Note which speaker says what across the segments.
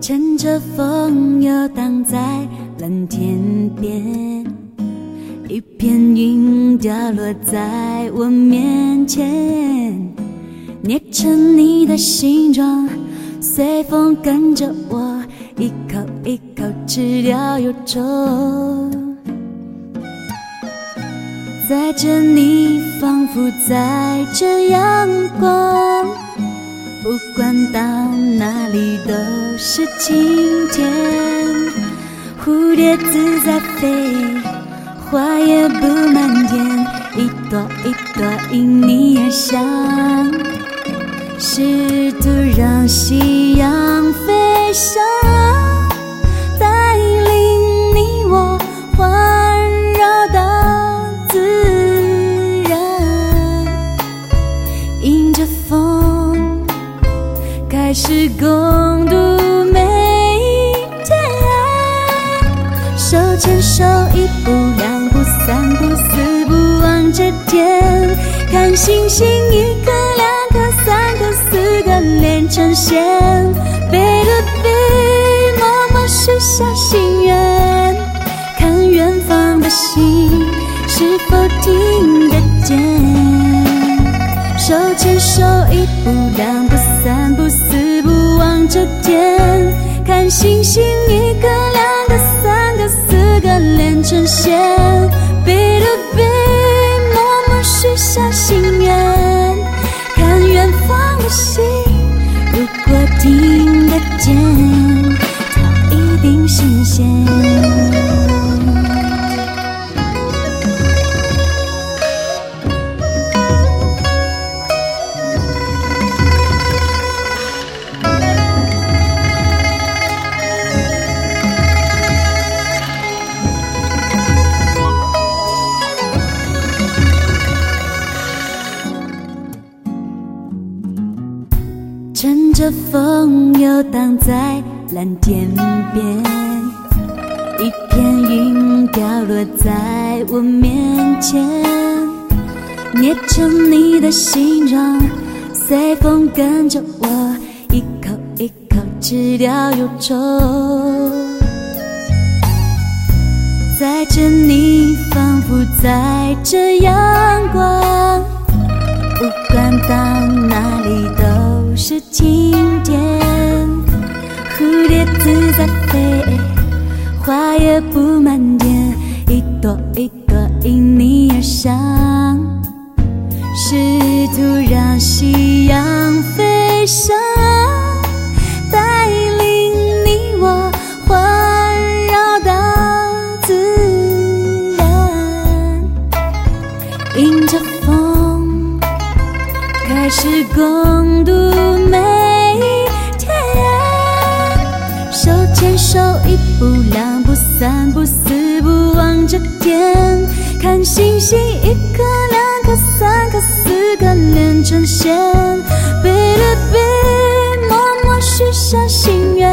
Speaker 1: 乘着风游荡在蓝天边，一片云掉落在我面前，捏成你的形状，随风跟着我，一口一口吃掉忧愁。载着你，仿佛载着阳光。不管到哪里都是晴天，蝴蝶自在飞，花也布满天，一朵一朵因你而香，试图让夕阳飞翔，带领你我环绕大自然，迎着风。开始共度手，一步两步三步四步望着天，看星星一颗两颗三颗四颗连成线，背对背默默许下心愿，看远方的星是否听得见。手牵手，一步两步三步四步望着天，看星星一颗两成仙，背对背默默许下心愿，看远方的星，着风游荡在蓝天边，一片云掉落在我面前，捏成你的形状，随风跟着我，一口一口吃掉忧愁。载着你，仿佛载着阳光，不管到哪里都是晴因你而香，试图让夕阳飞翔，带领你我环绕大自然，迎着风。开始共四步望着天，看星星一颗两颗三颗四颗连成线，背对背默默许下心愿，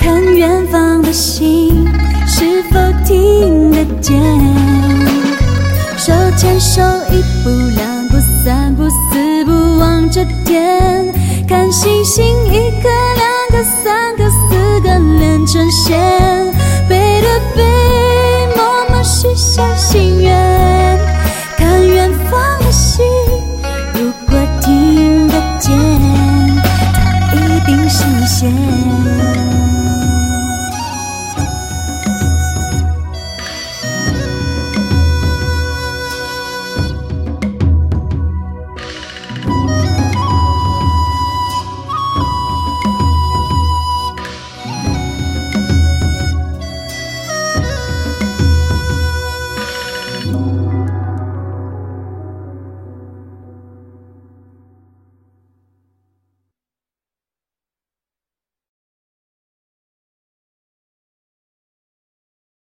Speaker 1: 看远方的星是否听得见。手牵手，一步两步三步四步望着天，看星星一颗两颗三颗四颗连成线，